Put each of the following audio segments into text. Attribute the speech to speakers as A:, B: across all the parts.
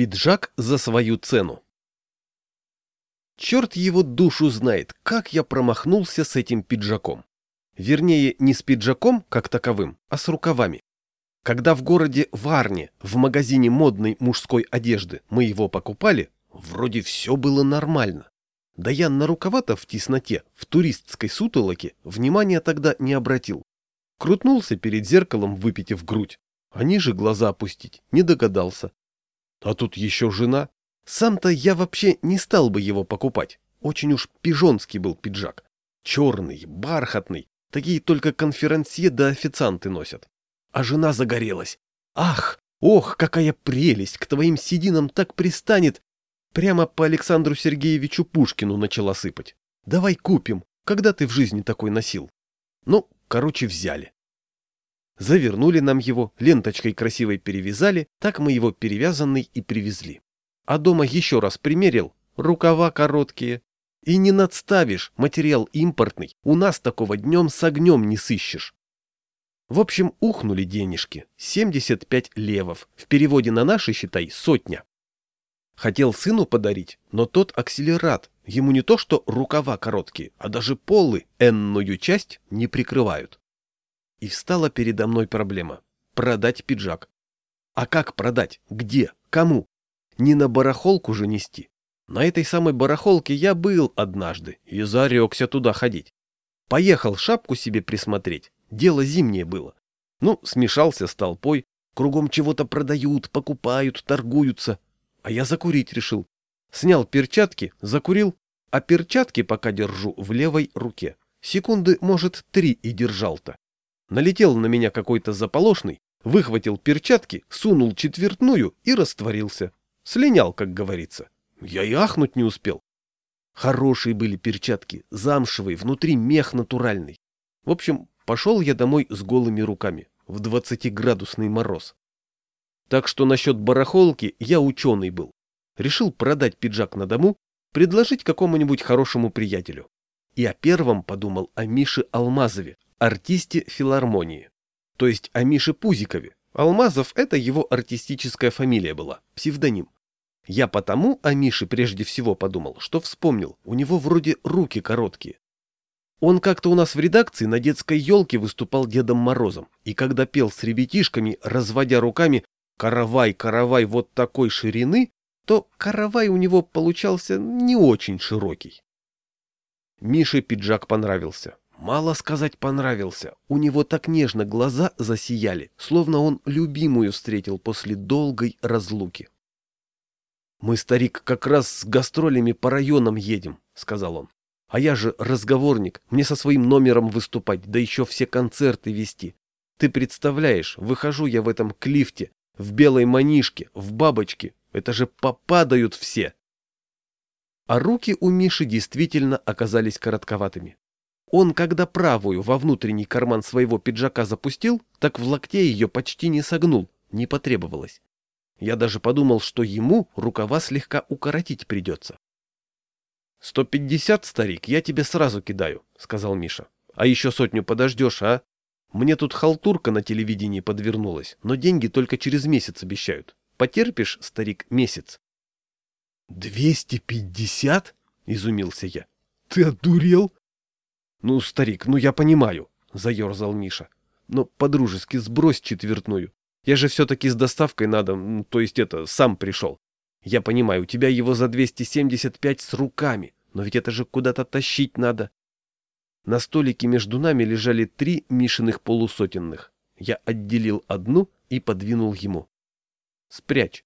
A: Пиджак за свою цену. Черт его душу знает, как я промахнулся с этим пиджаком. Вернее, не с пиджаком, как таковым, а с рукавами. Когда в городе Варне, в магазине модной мужской одежды, мы его покупали, вроде все было нормально. Да я на рукава-то в тесноте, в туристской сутолоке, внимания тогда не обратил. Крутнулся перед зеркалом, выпитив грудь, а ниже глаза опустить не догадался. А тут еще жена. Сам-то я вообще не стал бы его покупать. Очень уж пижонский был пиджак. Черный, бархатный, такие только конферансье да официанты носят а жена загорелась. «Ах, ох, какая прелесть! К твоим сединам так пристанет!» Прямо по Александру Сергеевичу Пушкину начала сыпать. «Давай купим. Когда ты в жизни такой носил?» Ну, короче, взяли. Завернули нам его, ленточкой красивой перевязали, так мы его перевязанный и привезли. А дома еще раз примерил, рукава короткие. И не надставишь, материал импортный, у нас такого днем с огнем не сыщешь. В общем, ухнули денежки. 75 левов. В переводе на наши, считай, сотня. Хотел сыну подарить, но тот акселерат. Ему не то что рукава короткие, а даже полы энную часть не прикрывают. И встала передо мной проблема. Продать пиджак. А как продать? Где? Кому? Не на барахолку же нести. На этой самой барахолке я был однажды и зарекся туда ходить. Поехал шапку себе присмотреть. Дело зимнее было. Ну, смешался с толпой, кругом чего-то продают, покупают, торгуются. А я закурить решил. Снял перчатки, закурил, а перчатки пока держу в левой руке. Секунды, может, три и держал-то. Налетел на меня какой-то заполошный, выхватил перчатки, сунул четвертную и растворился. Слинял, как говорится. Я и ахнуть не успел. Хорошие были перчатки, замшевые, внутри мех натуральный. В общем, Пошел я домой с голыми руками, в двадцатиградусный мороз. Так что насчет барахолки я ученый был. Решил продать пиджак на дому, предложить какому-нибудь хорошему приятелю. И о первом подумал о Мише Алмазове, артисте филармонии. То есть о Мише Пузикове. Алмазов – это его артистическая фамилия была, псевдоним. Я потому о Мише прежде всего подумал, что вспомнил, у него вроде руки короткие. Он как-то у нас в редакции на детской елке выступал Дедом Морозом, и когда пел с ребятишками, разводя руками «каравай, каравай вот такой ширины», то каравай у него получался не очень широкий. Мише пиджак понравился. Мало сказать понравился. У него так нежно глаза засияли, словно он любимую встретил после долгой разлуки. «Мы, старик, как раз с гастролями по районам едем», — сказал он. А я же разговорник, мне со своим номером выступать, да еще все концерты вести. Ты представляешь, выхожу я в этом клифте, в белой манишке, в бабочке. Это же попадают все. А руки у Миши действительно оказались коротковатыми. Он, когда правую во внутренний карман своего пиджака запустил, так в локте ее почти не согнул, не потребовалось. Я даже подумал, что ему рукава слегка укоротить придется. «Сто пятьдесят, старик, я тебе сразу кидаю», — сказал Миша. «А еще сотню подождешь, а? Мне тут халтурка на телевидении подвернулась, но деньги только через месяц обещают. Потерпишь, старик, месяц?» «Двести пятьдесят?» — изумился я. «Ты одурел?» «Ну, старик, ну я понимаю», — заерзал Миша. «Но по-дружески сбрось четвертную. Я же все-таки с доставкой надо, то есть это, сам пришел. Я понимаю, у тебя его за 275 с руками, но ведь это же куда-то тащить надо. На столике между нами лежали три Мишиных полусотенных. Я отделил одну и подвинул ему. Спрячь.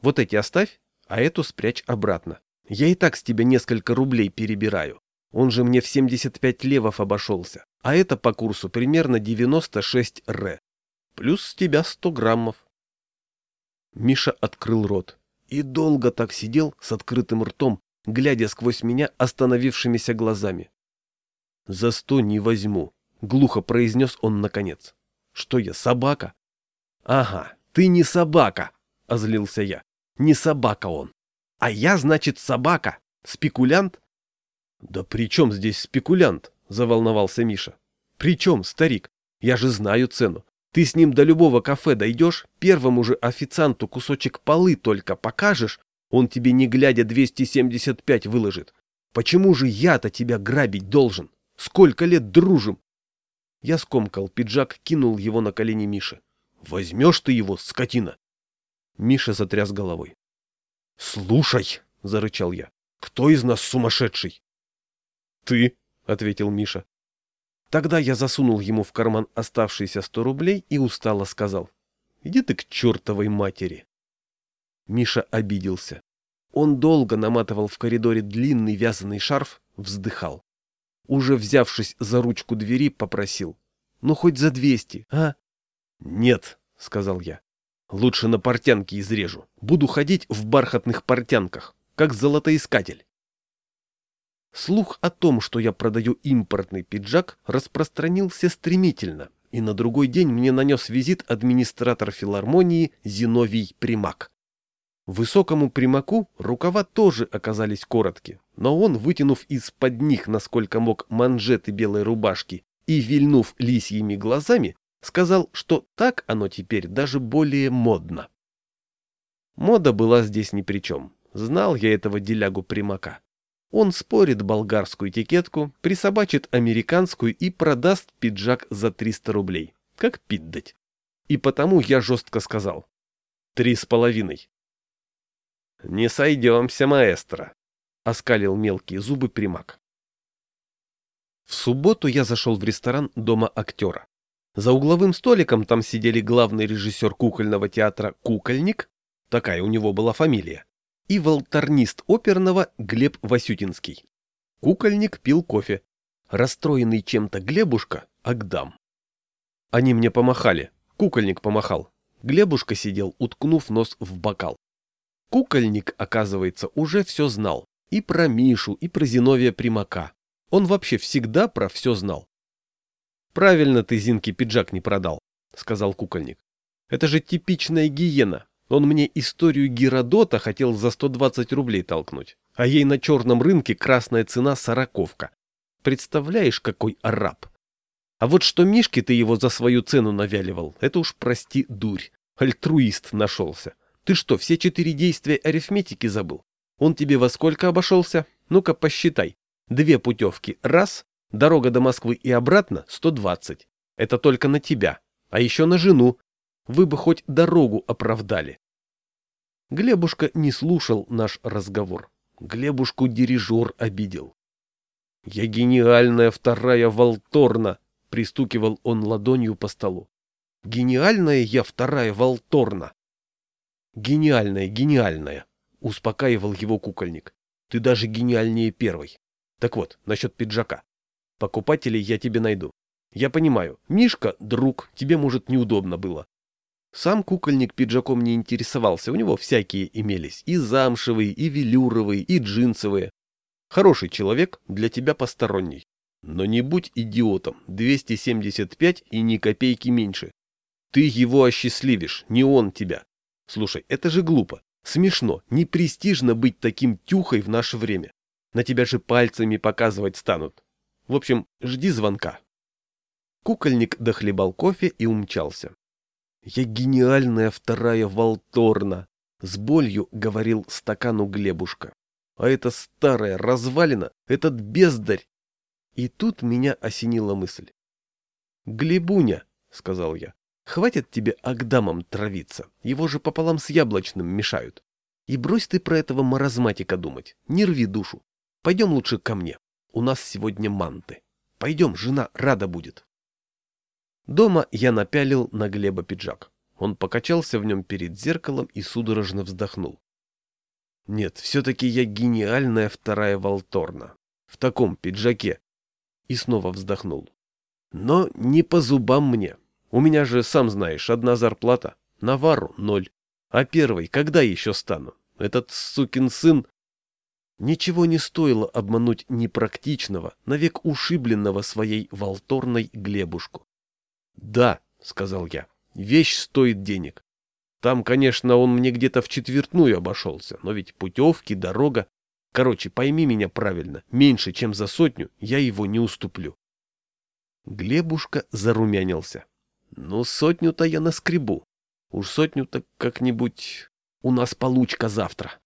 A: Вот эти оставь, а эту спрячь обратно. Я и так с тебя несколько рублей перебираю. Он же мне в 75 левов обошелся, а это по курсу примерно 96 р. Плюс с тебя 100 граммов. Миша открыл рот и долго так сидел с открытым ртом, глядя сквозь меня остановившимися глазами. «За сто не возьму», — глухо произнес он наконец. «Что я, собака?» «Ага, ты не собака», — озлился я. «Не собака он. А я, значит, собака? Спекулянт?» «Да при чем здесь спекулянт?» — заволновался Миша. «При чем, старик? Я же знаю цену. Ты с ним до любого кафе дойдешь, первому же официанту кусочек полы только покажешь, он тебе не глядя 275 выложит. Почему же я-то тебя грабить должен? Сколько лет дружим? Я скомкал пиджак, кинул его на колени Миши. Возьмешь ты его, скотина? Миша затряс головой. Слушай, зарычал я, кто из нас сумасшедший? Ты, ответил Миша. Тогда я засунул ему в карман оставшиеся сто рублей и устало сказал. Иди ты к чертовой матери. Миша обиделся. Он долго наматывал в коридоре длинный вязаный шарф, вздыхал. Уже взявшись за ручку двери, попросил. «Ну, хоть за двести, а?» «Нет», — сказал я. «Лучше на портянке изрежу. Буду ходить в бархатных портянках, как золотоискатель». Слух о том, что я продаю импортный пиджак, распространился стремительно, и на другой день мне нанес визит администратор филармонии Зиновий Примак. Высокому примаку рукава тоже оказались коротки, но он, вытянув из-под них, насколько мог, манжеты белой рубашки и вильнув лисьими глазами, сказал, что так оно теперь даже более модно. Мода была здесь ни при чем. Знал я этого делягу примака. Он спорит болгарскую этикетку, присобачит американскую и продаст пиджак за 300 рублей. Как пить дать. И потому я жестко сказал. Три с половиной. «Не сойдемся, маэстро», — оскалил мелкие зубы примак. В субботу я зашел в ресторан Дома актера. За угловым столиком там сидели главный режиссер кукольного театра «Кукольник», такая у него была фамилия, и волторнист оперного Глеб Васютинский. Кукольник пил кофе. Расстроенный чем-то Глебушка — Агдам. Они мне помахали, кукольник помахал. Глебушка сидел, уткнув нос в бокал. Кукольник, оказывается, уже все знал. И про Мишу, и про Зиновия Примака. Он вообще всегда про все знал. «Правильно ты Зинке пиджак не продал», — сказал кукольник. «Это же типичная гиена. Он мне историю Геродота хотел за 120 рублей толкнуть, а ей на черном рынке красная цена сороковка. Представляешь, какой араб? А вот что Мишке ты его за свою цену навяливал, это уж, прости, дурь. Альтруист нашелся. Ты что, все четыре действия арифметики забыл? Он тебе во сколько обошелся? Ну-ка посчитай. Две путевки. Раз. Дорога до Москвы и обратно 120. Это только на тебя. А еще на жену. Вы бы хоть дорогу оправдали. Глебушка не слушал наш разговор. Глебушку дирижер обидел. «Я гениальная вторая Волторна!» — пристукивал он ладонью по столу. «Гениальная я вторая Волторна!» Гениальная, гениальная, успокаивал его кукольник. Ты даже гениальнее первой. Так вот, насчет пиджака. Покупателей я тебе найду. Я понимаю, Мишка, друг, тебе, может, неудобно было. Сам кукольник пиджаком не интересовался, у него всякие имелись, и замшевые, и велюровые, и джинсовые. Хороший человек, для тебя посторонний. Но не будь идиотом, 275 и ни копейки меньше. Ты его осчастливишь, не он тебя. Слушай, это же глупо, смешно, не престижно быть таким тюхой в наше время. На тебя же пальцами показывать станут. В общем, жди звонка. Кукольник дохлебал кофе и умчался. Я гениальная вторая Волторна, с болью говорил стакану Глебушка. А эта старая развалина, этот бездарь. И тут меня осенила мысль. Глебуня, сказал я, Хватит тебе Агдамом травиться, его же пополам с яблочным мешают. И брось ты про этого маразматика думать, не рви душу. Пойдем лучше ко мне, у нас сегодня манты. Пойдем, жена рада будет. Дома я напялил на Глеба пиджак. Он покачался в нем перед зеркалом и судорожно вздохнул. Нет, все-таки я гениальная вторая Волторна. В таком пиджаке. И снова вздохнул. Но не по зубам мне. У меня же, сам знаешь, одна зарплата. Навару ноль. А первый когда еще стану? Этот сукин сын... Ничего не стоило обмануть непрактичного, навек ушибленного своей волторной Глебушку. «Да», — сказал я, — «вещь стоит денег. Там, конечно, он мне где-то в четвертную обошелся, но ведь путевки, дорога... Короче, пойми меня правильно, меньше, чем за сотню, я его не уступлю». Глебушка зарумянился. Ну, сотню-то я наскребу. Уж сотню-то как-нибудь у нас получка завтра.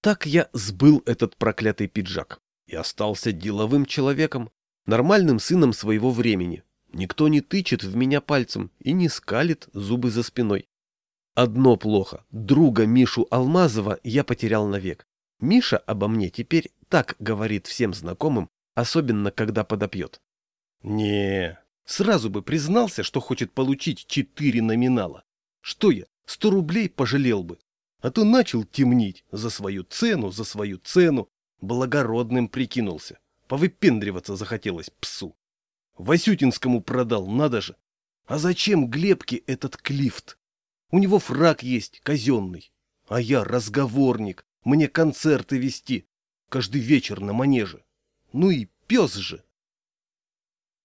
A: Так я сбыл этот проклятый пиджак и остался деловым человеком, нормальным сыном своего времени. Никто не тычет в меня пальцем и не скалит зубы за спиной. Одно плохо. Друга Мишу Алмазова я потерял навек. Миша обо мне теперь так говорит всем знакомым, особенно когда подопьет. Не, сразу бы признался, что хочет получить четыре номинала. Что я, сто рублей пожалел бы. А то начал темнить за свою цену, за свою цену. Благородным прикинулся. Повыпендриваться захотелось псу. Васютинскому продал, надо же. А зачем Глебке этот клифт? У него фраг есть, казенный. А я разговорник, мне концерты вести. Каждый вечер на манеже. Ну и пес же.